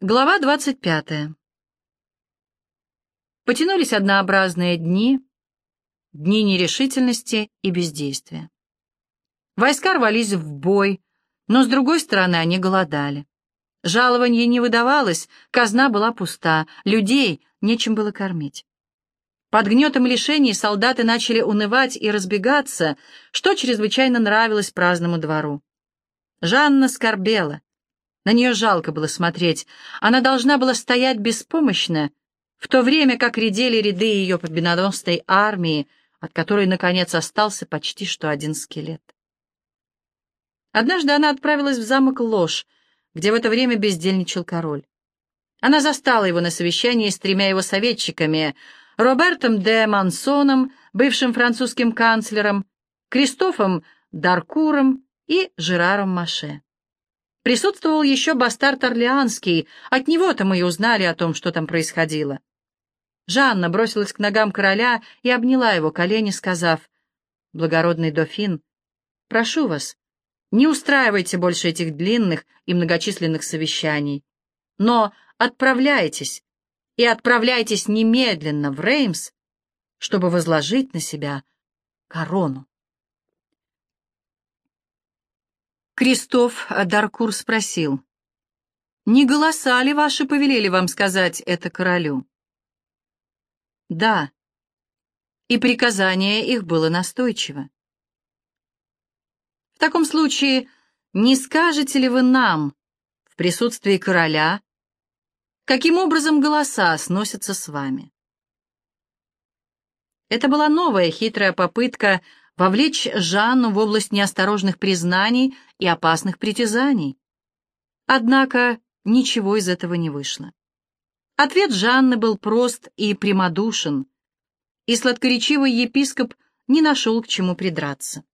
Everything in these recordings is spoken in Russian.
Глава 25. Потянулись однообразные дни, дни нерешительности и бездействия. Войска рвались в бой, но, с другой стороны, они голодали. Жалованье не выдавалось, казна была пуста, людей нечем было кормить. Под гнетом лишений солдаты начали унывать и разбегаться, что чрезвычайно нравилось праздному двору. Жанна скорбела. На нее жалко было смотреть. Она должна была стоять беспомощно, в то время как редели ряды ее победоносной армии, от которой, наконец, остался почти что один скелет. Однажды она отправилась в замок Ложь, где в это время бездельничал король. Она застала его на совещании с тремя его советчиками — Робертом де Мансоном, бывшим французским канцлером, Кристофом Даркуром и Жераром Маше. Присутствовал еще бастард Орлеанский, от него-то мы и узнали о том, что там происходило. Жанна бросилась к ногам короля и обняла его колени, сказав, «Благородный дофин, прошу вас, не устраивайте больше этих длинных и многочисленных совещаний, но отправляйтесь, и отправляйтесь немедленно в Реймс, чтобы возложить на себя корону. Кристоф Даркур спросил, «Не голоса ли ваши повелели вам сказать это королю?» «Да». И приказание их было настойчиво. «В таком случае, не скажете ли вы нам, в присутствии короля, каким образом голоса сносятся с вами?» Это была новая хитрая попытка вовлечь Жанну в область неосторожных признаний и опасных притязаний. Однако ничего из этого не вышло. Ответ Жанны был прост и прямодушен, и сладкоречивый епископ не нашел к чему придраться.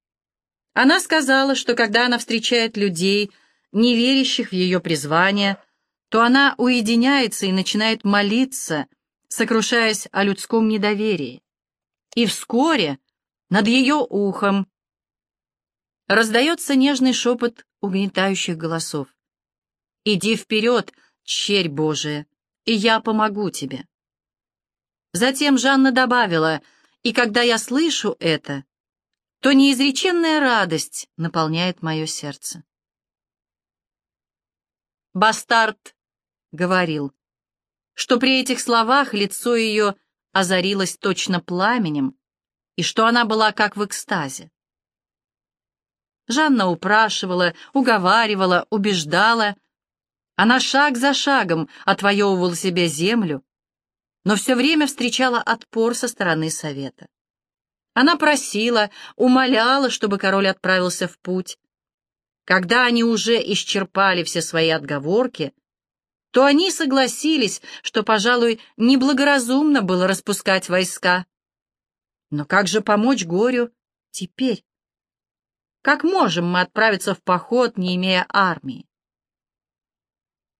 Она сказала, что когда она встречает людей, не верящих в ее призвание, то она уединяется и начинает молиться, сокрушаясь о людском недоверии. И вскоре над ее ухом раздается нежный шепот угнетающих голосов. «Иди вперед, черь Божия, и я помогу тебе». Затем Жанна добавила, «И когда я слышу это, то неизреченная радость наполняет мое сердце». Бастард говорил, что при этих словах лицо ее озарилось точно пламенем, и что она была как в экстазе. Жанна упрашивала, уговаривала, убеждала. Она шаг за шагом отвоевывала себе землю, но все время встречала отпор со стороны совета. Она просила, умоляла, чтобы король отправился в путь. Когда они уже исчерпали все свои отговорки, то они согласились, что, пожалуй, неблагоразумно было распускать войска. Но как же помочь горю теперь? Как можем мы отправиться в поход, не имея армии?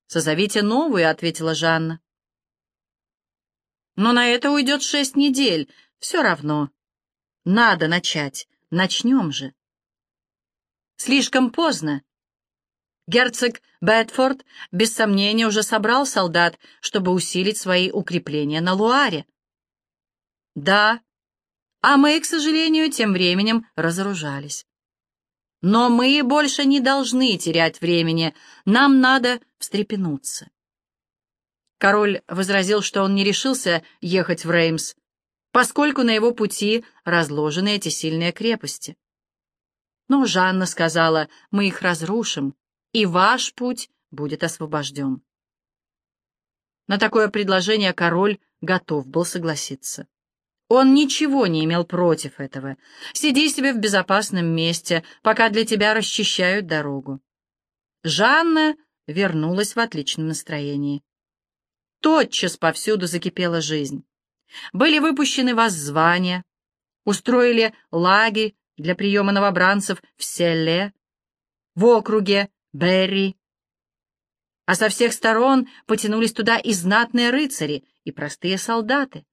«Созовите новую», — ответила Жанна. «Но на это уйдет шесть недель. Все равно. Надо начать. Начнем же». «Слишком поздно. Герцог Бетфорд, без сомнения, уже собрал солдат, чтобы усилить свои укрепления на Луаре. Да, а мы, к сожалению, тем временем разоружались. Но мы больше не должны терять времени, нам надо встрепенуться. Король возразил, что он не решился ехать в Реймс, поскольку на его пути разложены эти сильные крепости. Но Жанна сказала, мы их разрушим, и ваш путь будет освобожден. На такое предложение король готов был согласиться. Он ничего не имел против этого. Сиди себе в безопасном месте, пока для тебя расчищают дорогу. Жанна вернулась в отличном настроении. Тотчас повсюду закипела жизнь. Были выпущены воззвания, устроили лагерь для приема новобранцев в селе, в округе Берри. А со всех сторон потянулись туда и знатные рыцари, и простые солдаты.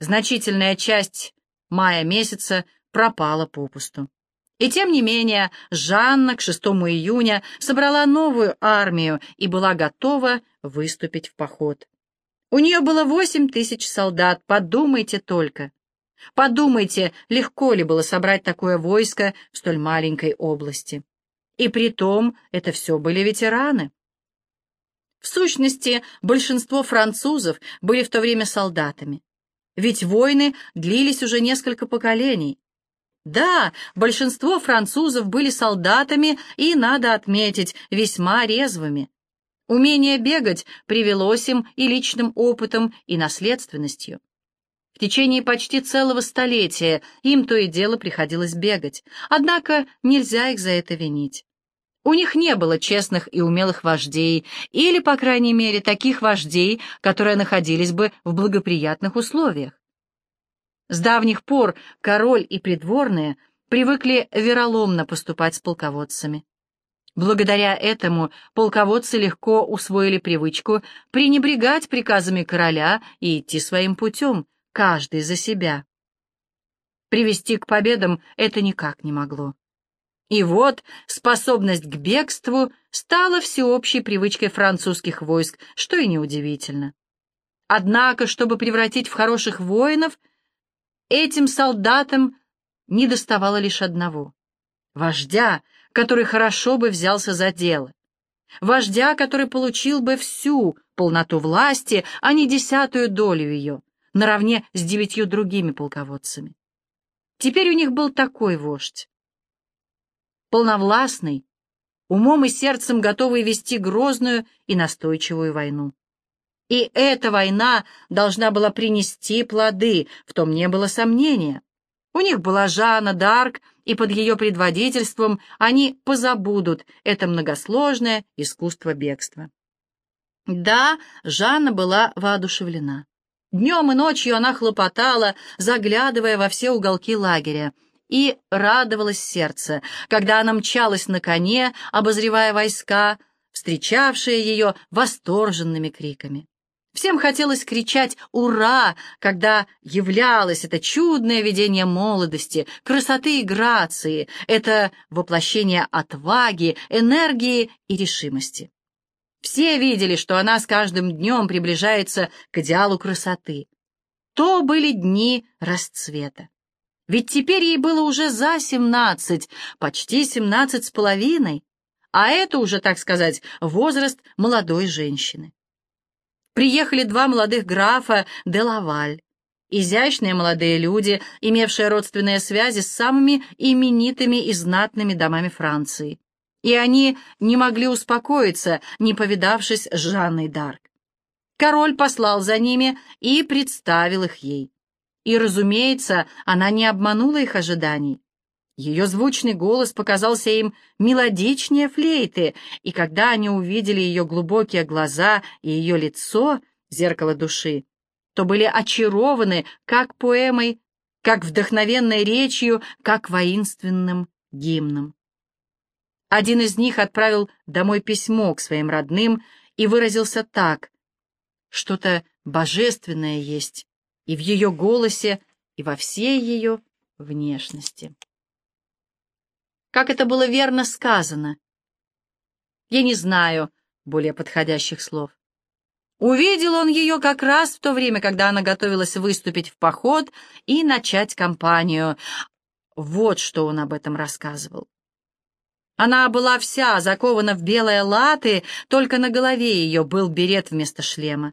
Значительная часть мая месяца пропала попусту. И тем не менее Жанна к 6 июня собрала новую армию и была готова выступить в поход. У нее было восемь тысяч солдат, подумайте только. Подумайте, легко ли было собрать такое войско в столь маленькой области. И при том это все были ветераны. В сущности, большинство французов были в то время солдатами. Ведь войны длились уже несколько поколений. Да, большинство французов были солдатами и, надо отметить, весьма резвыми. Умение бегать привелось им и личным опытом, и наследственностью. В течение почти целого столетия им то и дело приходилось бегать, однако нельзя их за это винить. У них не было честных и умелых вождей, или, по крайней мере, таких вождей, которые находились бы в благоприятных условиях. С давних пор король и придворные привыкли вероломно поступать с полководцами. Благодаря этому полководцы легко усвоили привычку пренебрегать приказами короля и идти своим путем, каждый за себя. Привести к победам это никак не могло. И вот способность к бегству стала всеобщей привычкой французских войск, что и неудивительно. Однако, чтобы превратить в хороших воинов, этим солдатам не доставало лишь одного — вождя, который хорошо бы взялся за дело, вождя, который получил бы всю полноту власти, а не десятую долю ее, наравне с девятью другими полководцами. Теперь у них был такой вождь, полновластный, умом и сердцем готовый вести грозную и настойчивую войну. И эта война должна была принести плоды, в том не было сомнения. У них была Жанна Дарк, и под ее предводительством они позабудут это многосложное искусство бегства. Да, Жанна была воодушевлена. Днем и ночью она хлопотала, заглядывая во все уголки лагеря, и радовалось сердце, когда она мчалась на коне, обозревая войска, встречавшие ее восторженными криками. Всем хотелось кричать «Ура!», когда являлось это чудное видение молодости, красоты и грации, это воплощение отваги, энергии и решимости. Все видели, что она с каждым днем приближается к идеалу красоты. То были дни расцвета. Ведь теперь ей было уже за семнадцать, почти семнадцать с половиной, а это уже, так сказать, возраст молодой женщины. Приехали два молодых графа де Лаваль, изящные молодые люди, имевшие родственные связи с самыми именитыми и знатными домами Франции. И они не могли успокоиться, не повидавшись с Жанной Дарк. Король послал за ними и представил их ей. И, разумеется, она не обманула их ожиданий. Ее звучный голос показался им мелодичнее флейты, и когда они увидели ее глубокие глаза и ее лицо, зеркало души, то были очарованы как поэмой, как вдохновенной речью, как воинственным гимном. Один из них отправил домой письмо к своим родным и выразился так. Что-то божественное есть и в ее голосе, и во всей ее внешности. Как это было верно сказано? Я не знаю более подходящих слов. Увидел он ее как раз в то время, когда она готовилась выступить в поход и начать кампанию. Вот что он об этом рассказывал. Она была вся закована в белые латы, только на голове ее был берет вместо шлема.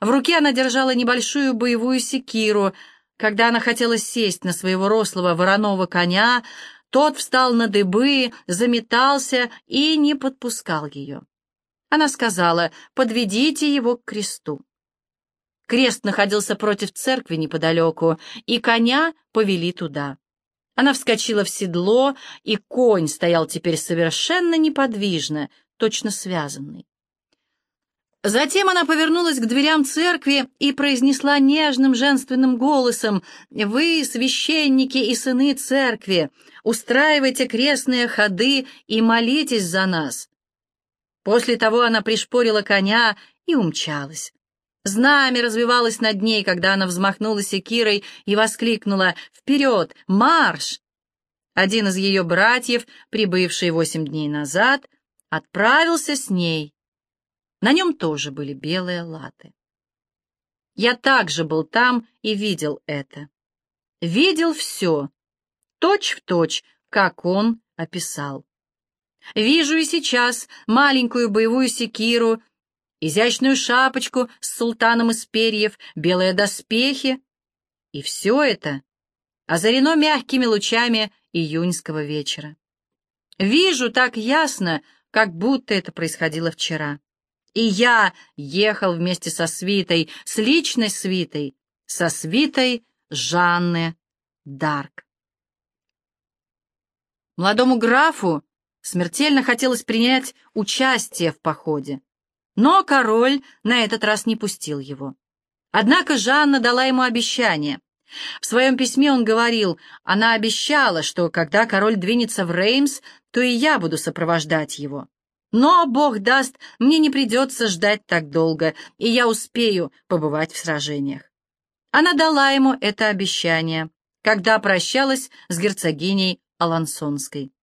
В руке она держала небольшую боевую секиру. Когда она хотела сесть на своего рослого вороного коня, тот встал на дыбы, заметался и не подпускал ее. Она сказала, подведите его к кресту. Крест находился против церкви неподалеку, и коня повели туда. Она вскочила в седло, и конь стоял теперь совершенно неподвижно, точно связанный. Затем она повернулась к дверям церкви и произнесла нежным женственным голосом, «Вы, священники и сыны церкви, устраивайте крестные ходы и молитесь за нас». После того она пришпорила коня и умчалась. Знамя развивалось над ней, когда она взмахнула секирой и воскликнула «Вперед! Марш!» один из ее братьев, прибывший восемь дней назад, отправился с ней. На нем тоже были белые латы. Я также был там и видел это. Видел все, точь-в-точь, точь, как он описал. Вижу и сейчас маленькую боевую секиру, изящную шапочку с султаном из перьев, белые доспехи. И все это озарено мягкими лучами июньского вечера. Вижу так ясно, как будто это происходило вчера. И я ехал вместе со свитой, с личной свитой, со свитой Жанны Дарк. Молодому графу смертельно хотелось принять участие в походе, но король на этот раз не пустил его. Однако Жанна дала ему обещание. В своем письме он говорил, она обещала, что когда король двинется в Реймс, то и я буду сопровождать его. Но, Бог даст, мне не придется ждать так долго, и я успею побывать в сражениях. Она дала ему это обещание, когда прощалась с герцогиней Алансонской.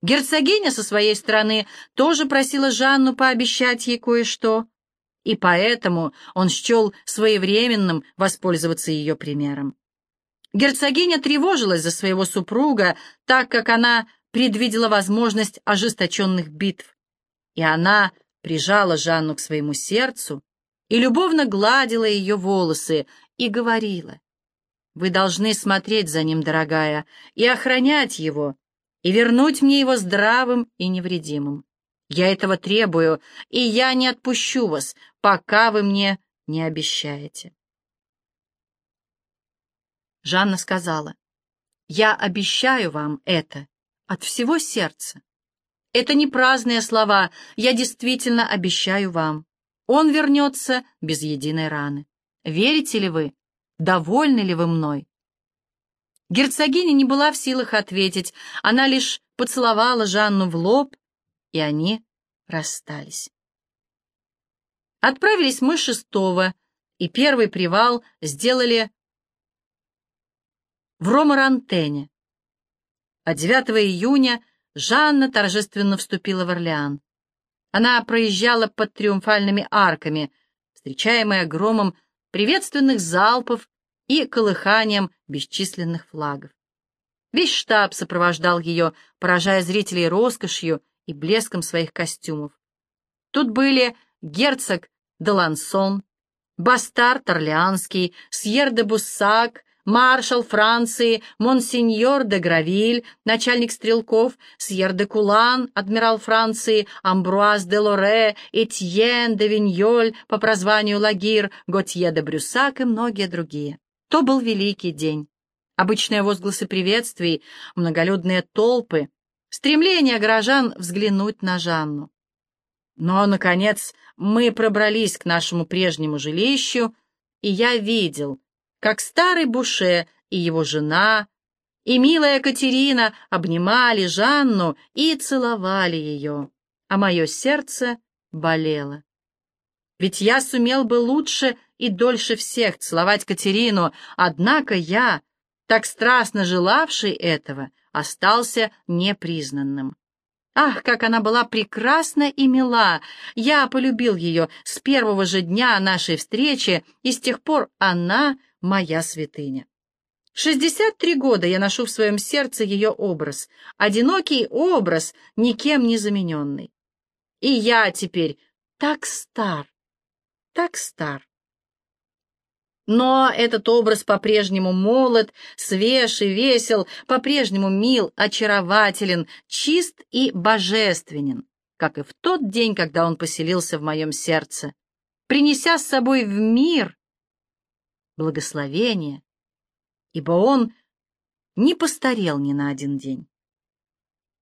Герцогиня со своей стороны тоже просила Жанну пообещать ей кое-что, и поэтому он счел своевременным воспользоваться ее примером. Герцогиня тревожилась за своего супруга, так как она предвидела возможность ожесточенных битв и она прижала Жанну к своему сердцу и любовно гладила ее волосы и говорила, «Вы должны смотреть за ним, дорогая, и охранять его, и вернуть мне его здравым и невредимым. Я этого требую, и я не отпущу вас, пока вы мне не обещаете». Жанна сказала, «Я обещаю вам это от всего сердца». Это не праздные слова, я действительно обещаю вам. Он вернется без единой раны. Верите ли вы? Довольны ли вы мной? Герцогиня не была в силах ответить, она лишь поцеловала Жанну в лоб, и они расстались. Отправились мы шестого, и первый привал сделали в Ромарантене. А 9 июня Жанна торжественно вступила в Орлеан. Она проезжала под триумфальными арками, встречаемая громом приветственных залпов и колыханием бесчисленных флагов. Весь штаб сопровождал ее, поражая зрителей роскошью и блеском своих костюмов. Тут были герцог Делансон, бастард Орлеанский, Сьер де Буссак, маршал Франции, монсеньор де Гравиль, начальник стрелков, Сьер де Кулан, адмирал Франции, Амбруаз де Лоре, Этьен де Виньоль, по прозванию Лагир, Готье де Брюсак и многие другие. То был великий день. Обычные возгласы приветствий, многолюдные толпы, стремление горожан взглянуть на Жанну. Но, наконец, мы пробрались к нашему прежнему жилищу, и я видел — как старый Буше и его жена, и милая Катерина обнимали Жанну и целовали ее, а мое сердце болело. Ведь я сумел бы лучше и дольше всех целовать Катерину, однако я, так страстно желавший этого, остался непризнанным. Ах, как она была прекрасна и мила! Я полюбил ее с первого же дня нашей встречи, и с тех пор она моя святыня. Шестьдесят три года я ношу в своем сердце ее образ, одинокий образ, никем не замененный. И я теперь так стар, так стар. Но этот образ по-прежнему молод, свеж и весел, по-прежнему мил, очарователен, чист и божественен, как и в тот день, когда он поселился в моем сердце, принеся с собой в мир благословение, ибо он не постарел ни на один день.